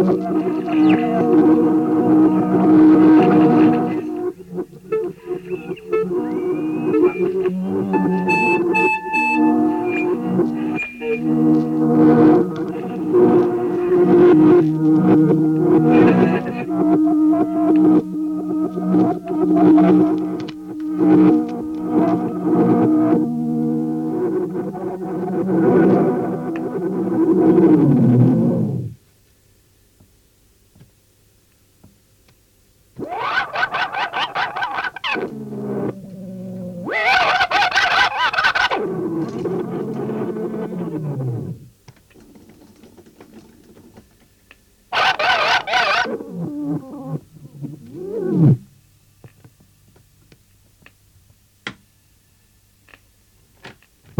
よし!